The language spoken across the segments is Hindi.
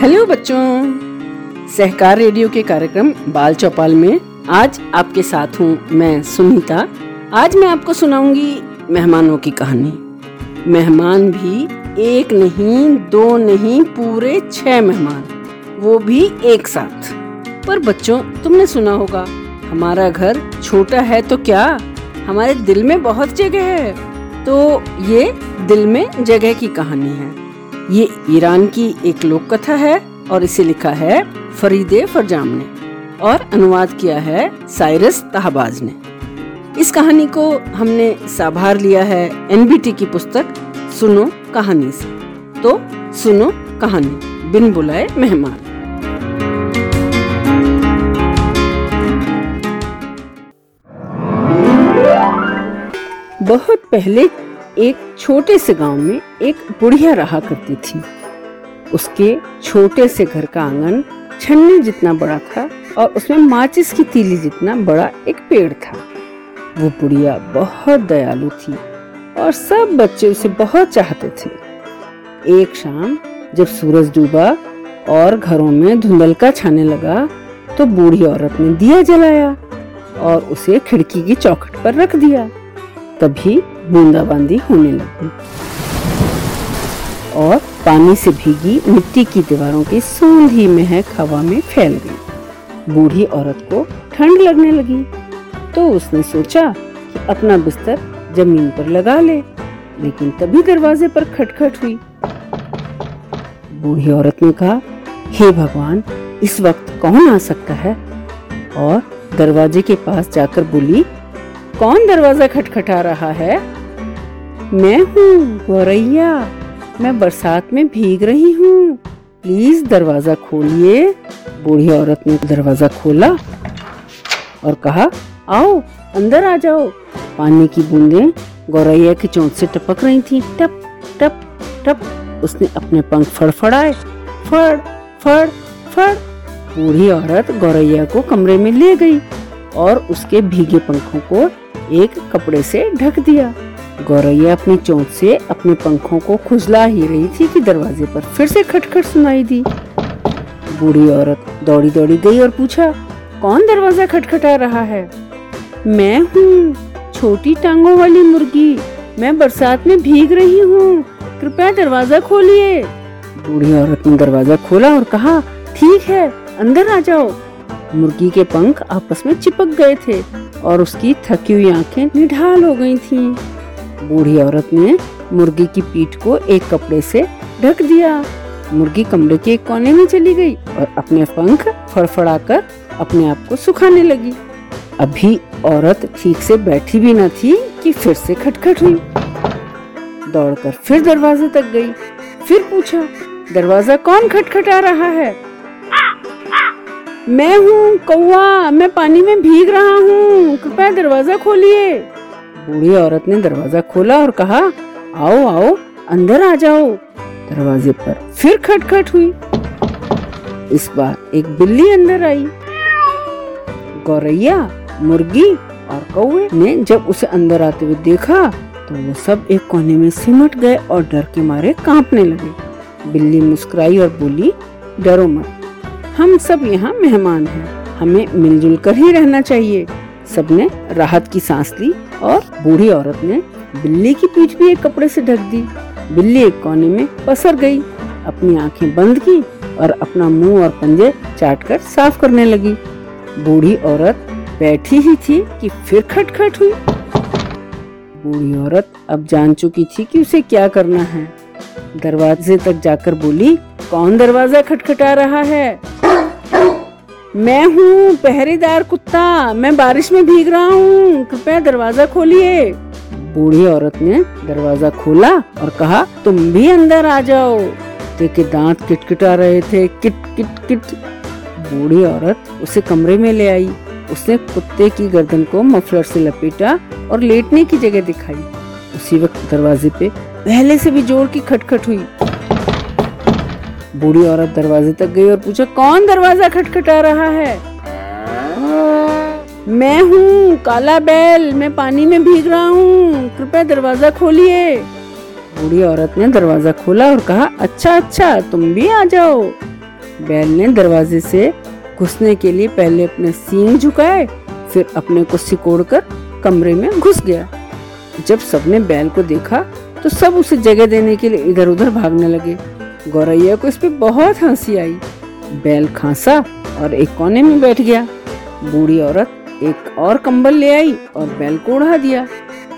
हेलो बच्चों, सहकार रेडियो के कार्यक्रम बाल चौपाल में आज आपके साथ हूँ मैं सुनीता। आज मैं आपको सुनाऊँगी मेहमानों की कहानी। मेहमान भी एक नहीं, दो नहीं, पूरे छह मेहमान, वो भी एक साथ। पर बच्चों, तुमने सुना होगा, हमारा घर छोटा है तो क्या? हमारे दिल में बहुत जगह है। तो ये दिल में जगह की कहानी है। ये ईरान की एक लोक कथा है और इसे लिखा है फरीदे फरजाम ने और अनुवाद किया है साइरस तहबाज ने। इस कहानी को हमने साभार लिया है एनबीटी की पुस्तक सुनो कहानी से। तो सुनो कहानी, बिन बुलाए मेहमान। बहुत पहले एक छोटे से गाँव में एक बुढ़िया रहा करती थी। उसके छोटे से घर का आँगन छन्ने जितना बड़ा था और उसमें माचिस की तीली जितना बड़ा एक पेड़ था। वो बुढ़िया बहुत दयालु थी और सब बच्चे उसे बहुत चाहते थे। एक शाम जब सूरज डूबा और घरों में धुंधलका छाने लगा तो बूढ़ी औरत ने दिया जलाया और उसे खिड़की की चौखट पर रख दिया। तभी बूंदाबांदी होने लगी। और पानी से भीगी मिट्टी की दीवारों की सौंधी महक हवा में फैल गई। बूढ़ी औरत को ठंड लगने लगी। तो उसने सोचा कि अपना बिस्तर ज़मीन पर लगा ले, लेकिन तभी दरवाजे पर खटखट हुई। बूढ़ी औरत ने कहा, हे भगवान, इस वक्त कौन आ सकता है? और दरवाजे के पास जाकर बोली, कौन दरवाज़ा खटखटा रहा है? मैं हूँ गौरैया मैं बरसात में भीग रही हूँ। प्लीज़ दरवाज़ा खोलिए। बूढ़ी औरत ने दरवाज़ा खोला और कहा, आओ, अंदर आ जाओ। पानी की बूंदें गौरैया की चोट से टपक रही थी। टप टप टप, उसने अपने पंख फड़फड़ाए। फड़ फड़ फड़। बूढ़ी औरत गौरैया को कमरे में ले गई और उसके भीगे पंखों को एक कपड़े से ढक दिया। गौरैया अपनी चोट से अपने पंखों को खुजला ही रही थी कि दरवाजे पर फिर से खटखट सुनाई दी। बूढ़ी औरत दौड़ी दौड़ी गई और पूछा, कौन दरवाज़ा खटखटा रहा है? मैं हूँ, छोटी टांगों वाली मुर्गी। मैं बरसात में भीग रही हूँ। कृपया दरवाज़ा खोलिए। बूढ़ी औरत ने दरवाज़ा खोला और कहा, ठीक है, अंदर आ जाओ। मुर्गी के पंख आपस में चिपक गए थे और उसकी थकी हुई आँखें निढाल हो गई थीं। बूढ़ी औरत ने मुर्गी की पीठ को एक कपड़े से ढक दिया। मुर्गी कमरे के एक कोने में चली गई और अपने पंख फड़फड़ाकर अपने आप को सुखाने लगी। अभी औरत ठीक से बैठी भी न थी कि फिर से खटखट हुई। दौड़कर फिर दरवाजे तक गई। फिर पूछा, दरवाज़ा कौन खटखटा रहा है? मैं हूँ कौआ मैं पानी में भीग रहा हूँ। कृपया दरवाज़ा खोलिए। बूढ़ी औरत ने दरवाज़ा खोला और कहा, आओ आओ, अंदर आ जाओ। दरवाजे पर फिर खटखट हुई। इस बार एक बिल्ली अंदर आई। गौरैया, मुर्गी और कौए ने जब उसे अंदर आते हुए देखा तो वो सब एक कोने में सिमट गए और डर के मारे कांपने लगे। बिल्ली मुस्कुराई और बोली, डरो मत, हम सब यहाँ मेहमान हैं। हमें मिलजुल कर ही रहना चाहिए। सबने राहत की सांस ली और बूढ़ी औरत ने बिल्ली की पीठ भी एक कपड़े से ढक दी। बिल्ली एक कोने में पसर गई, अपनी आँखें बंद की और अपना मुँह और पंजे चाट कर साफ़ करने लगी। बूढ़ी औरत बैठी ही थी कि फिर खटखट हुई। बूढ़ी औरत अब जान चुकी थी कि उसे क्या करना है। दरवाजे तक जाकर बोली, कौन दरवाज़ा खटखटा रहा है? मैं हूँ पहरेदार कुत्ता। मैं बारिश में भीग रहा हूँ। कृपया दरवाज़ा खोलिए। बूढ़ी औरत ने दरवाज़ा खोला और कहा, तुम भी अंदर आ जाओ। कुत्ते के दांत किटकिटा रहे थे। किट किट किट। बूढ़ी औरत उसे कमरे में ले आई। उसने कुत्ते की गर्दन को मफलर से लपेटा और लेटने की जगह दिखाई। उसी वक्त दरवाजे पे पहले से भी ज़ोर की खटखट हुई। बूढ़ी औरत दरवाजे तक गई और पूछा, कौन दरवाज़ा खटखटा रहा है? मैं हूँ, काला बैल, मैं पानी में भीग रहा हूँ। कृपया दरवाज़ा खोलिए। बूढ़ी औरत ने दरवाज़ा खोला और कहा अच्छा अच्छा तुम भी आ जाओ। बैल ने दरवाजे से घुसने के लिए पहले अपने सींग झुकाए, फिर अपने को सिकोड़कर कमरे में घुस गया। जब सबने बैल को देखा तो सब उसे जगह देने के लिए इधर उधर भागने लगे। गौरैया को इस पे बहुत हँसी आई। बैल खांसा और एक कोने में बैठ गया। बूढ़ी औरत एक और कंबल ले आई और बैल को उड़ा दिया।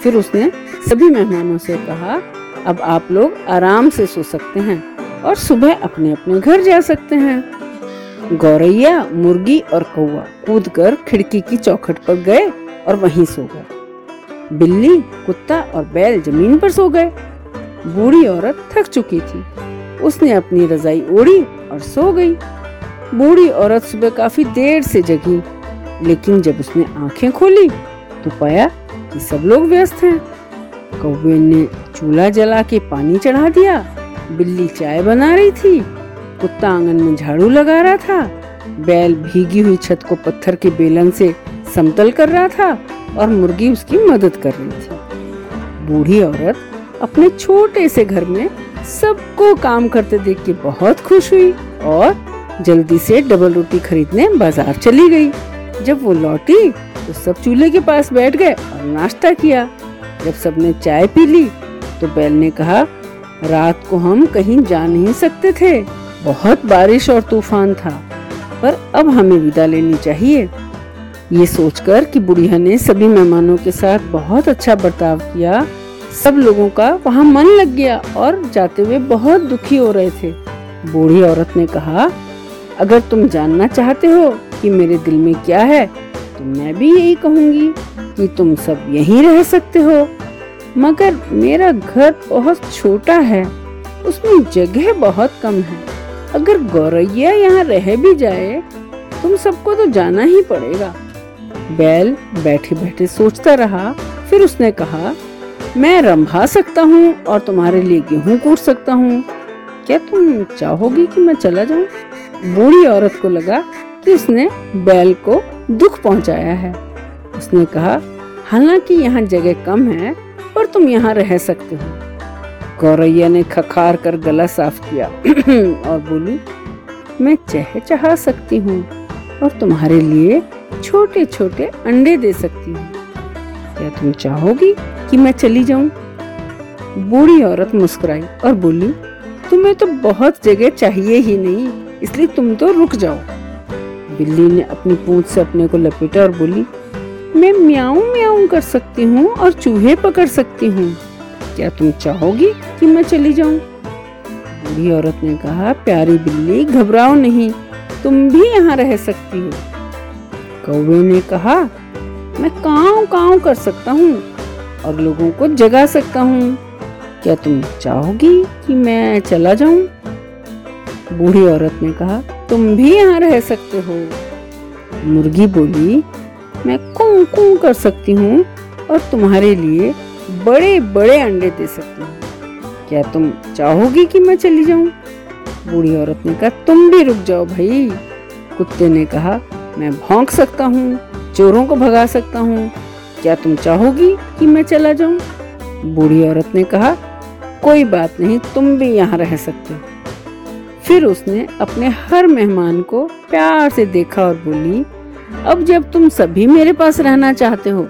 फिर उसने सभी मेहमानों से कहा, अब आप लोग आराम से सो सकते हैं और सुबह अपने अपने घर जा सकते हैं। गौरैया, मुर्गी और कौआ कूद कर खिड़की की चौखट पर गए और वहीं सो गए। बिल्ली, कुत्ता और बैल ज़मीन पर सो गए। बूढ़ी औरत थक चुकी थी। उसने अपनी रजाई ओढ़ी और सो गई। बूढ़ी औरत सुबह काफ़ी देर से जगी, लेकिन जब उसने आँखें खोली तो पाया कि सब लोग व्यस्त हैं। कौवे ने चूल्हा जला के पानी चढ़ा दिया, बिल्ली चाय बना रही थी, कुत्ता आँगन में झाड़ू लगा रहा था, बैल भीगी हुई छत को पत्थर के बेलन से समतल कर रहा था और मुर्गी उसकी मदद कर रही थी। बूढ़ी औरत अपने छोटे से घर में सबको काम करते देख के बहुत खुश हुई और जल्दी से डबल रोटी खरीदने बाज़ार चली गई। जब वो लौटी तो सब चूल्हे के पास बैठ गए और नाश्ता किया। जब सबने चाय पी ली तो बैल ने कहा, रात को हम कहीं जा नहीं सकते थे। बहुत बारिश और तूफ़ान था, पर अब हमें विदा लेनी चाहिए। ये सोचकर कि बुढ़िया ने सभी मेहमानों के साथ बहुत अच्छा बर्ताव किया। सब लोगों का वहाँ मन लग गया और जाते हुए बहुत दुखी हो रहे थे। बूढ़ी औरत ने कहा, अगर तुम जानना चाहते हो कि मेरे दिल में क्या है तो मैं भी यही कहूँगी कि तुम सब यहीं रह सकते हो। मगर मेरा घर बहुत छोटा है, उसमें जगह बहुत कम है। अगर गौरैया यहाँ रह भी जाए, तुम सबको तो जाना ही पड़ेगा। बैल बैठे बैठे सोचता रहा, फिर उसने कहा मैं रंभा सकता हूँ और तुम्हारे लिए गेहूँ कूट सकता हूँ। क्या तुम चाहोगी कि मैं चला जाऊँ? बूढ़ी औरत को लगा कि उसने बैल को दुख पहुँचाया है। उसने कहा, हालाँकि यहाँ जगह कम है पर तुम यहाँ रह सकते हो। गौरैया ने खखार कर गला साफ़ किया और बोली, मैं चह चाह सकती हूँ और तुम्हारे लिए छोटे छोटे अंडे दे सकती हूँ। क्या तुम चाहोगी कि मैं चली जाऊँ? बूढ़ी औरत मुस्कुराई और बोली, तुम्हें तो बहुत जगह चाहिए ही नहीं, इसलिए तुम तो रुक जाओ बिल्ली ने अपनी पूंछ से अपने को लपेटा और बोली, मैं म्याऊ म्याऊ कर सकती हूँ और चूहे पकड़ सकती हूँ क्या तुम चाहोगी कि मैं चली जाऊँ? बूढ़ी औरत ने कहा, प्यारी बिल्ली, घबराओ नहीं, तुम भी यहाँ रह सकती हो कौवे ने कहा मैं काव काव कर सकता हूँ और लोगों को जगा सकता हूँ। क्या तुम चाहोगी कि मैं चला जाऊँ? बूढ़ी औरत ने कहा, तुम भी यहाँ रह सकते हो। मुर्गी बोली, मैं कू कू कर सकती हूँ और तुम्हारे लिए बड़े बड़े अंडे दे सकती हूँ। क्या तुम चाहोगी कि मैं चली जाऊँ? बूढ़ी औरत ने कहा, तुम भी रुक जाओ भाई। कुत्ते ने कहा, मैं भौंक सकता हूँ। चोरों को भगा सकता हूँ। क्या तुम चाहोगी कि मैं चला जाऊँ? बूढ़ी औरत ने कहा, कोई बात नहीं, तुम भी यहाँ रह सकते फिर उसने अपने हर मेहमान को प्यार से देखा और बोली, अब जब तुम सभी मेरे पास रहना चाहते हो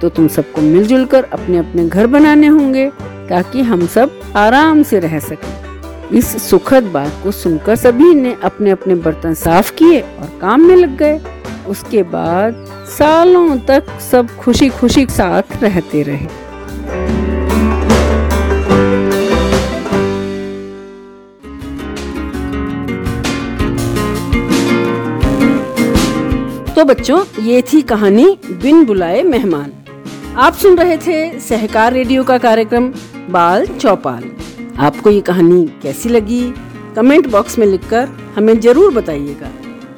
तो तुम सबको मिलजुल कर अपने अपने घर बनाने होंगे, ताकि हम सब आराम से रह सकें। इस सुखद बात को सुनकर सभी ने अपने अपने बर्तन साफ़ किए और काम में लग गए। उसके बाद सालों तक सब खुशी खुशी साथ रहते रहे। तो बच्चों, ये थी कहानी बिन बुलाए मेहमान। आप सुन रहे थे सहकार रेडियो का कार्यक्रम, बाल चौपाल। आपको ये कहानी कैसी लगी? कमेंट बॉक्स में लिखकर हमें ज़रूर बताइएगा।